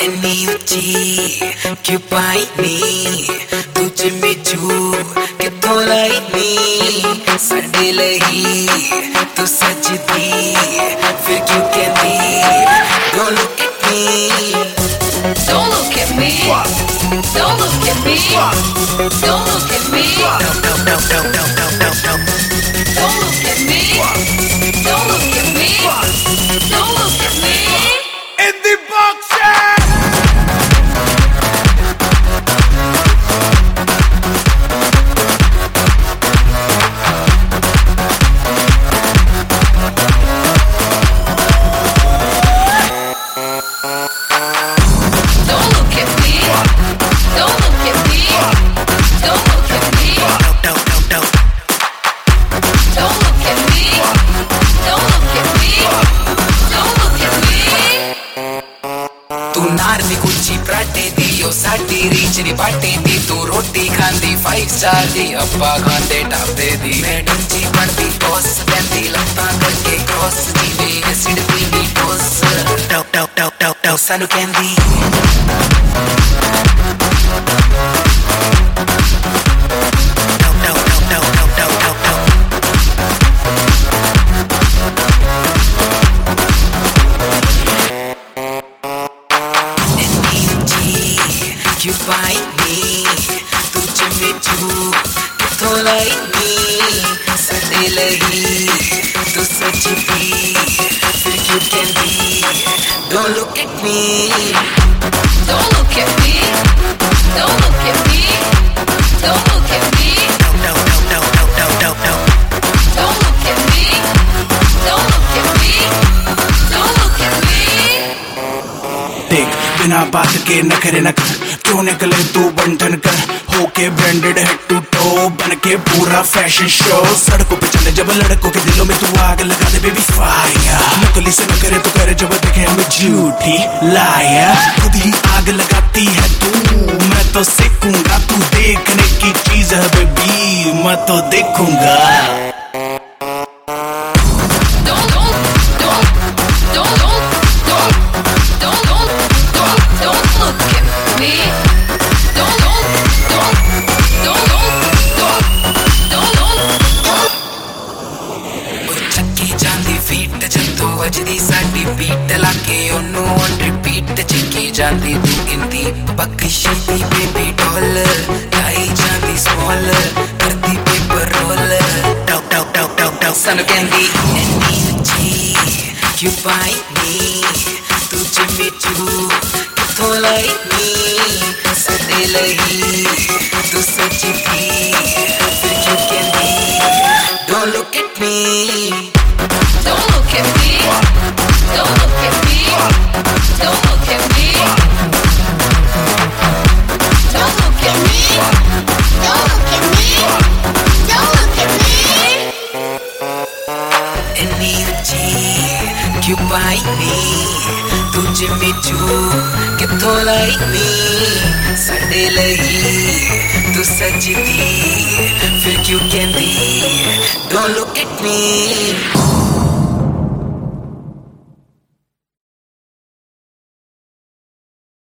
energy You bite me तुझ में छू के तो लाई मी सड़े लही तू सच दी फिर क्यों कहती Don't look at me Don't look at me Don't look at me Don't look at me Don't look at me ਸਾਡੀ ਰੀਚ ਨਹੀਂ ਬਾਟੇ ਦੀ ਤੂੰ ਰੋਟੀ ਖਾਂਦੀ 5 ਸਟਾਰ ਦੀ ਅੱਪਾ ਖਾਂਦੇ ਢਾਬੇ ਦੀ ਮੈਡਮ ਜੀ ਬਣਦੀ ਬੌਸ ਲੈਂਦੀ ਲੱਤਾਂ ਕਰਕੇ ਕ੍ਰੋਸ ਦੀ ਵੇ ਐਸਿਡ ਪੀਂਦੀ toss talk talk talk talk talk ਸਾਨੂੰ ਕਹਿੰਦੀ तू बात के नखरे न कर क्यों निकले तू बंधन कर होके ब्रांडेड हेड टू टो बन के पूरा फ़ैशन शो सड़कों पे चले जब लड़कों के दिलों में तू आग लगा दे बेबी फायर नकली से न करे तो करे जब देखे, हमें झूठी लाया खुद ही आग लगाती है तू, मैं तो सीखूँगा। तू देखने की चीज़ है बेबी मैं तो देखूँगा। ਚੱਕੀ ਜਾਂਦੀ ਫੀਟ ਜਦੋਂ ਵੱਜਦੀ ਸਾਡੀ ਬੀਟ ਲਾ ਕੇ ਉਹਨੂੰ ਔਨ ਰਿਪੀਟ ਚੱਕੀ ਜਾਂਦੀ ਤੂੰ ਇੰਦੀ ਬਖਸ਼ੀ ਦੀ ਬੇਬੀ ਡੋਲ ਲਾਈ ਜਾਂਦੀ ਸਮਾਲ ਕਰਦੀ paper roll talk talk talk talk talk ਸਾਨੂੰ ਕਹਿੰਦੀ ਐਨਰਜੀ ਕਿਉਂ ਪਾਈ ਨੀ ਤੁਝ ਵਿੱਚ ਕਿਥੋਂ ਲਈ ਨੀ ਸਦੇ ਲਈ ਤੂੰ ਸੱਚ ਥੀ ਫਿਰ ਕਿਉਂ ਕਹਿੰਦੀ Don't look at me you can be. Don't look at me.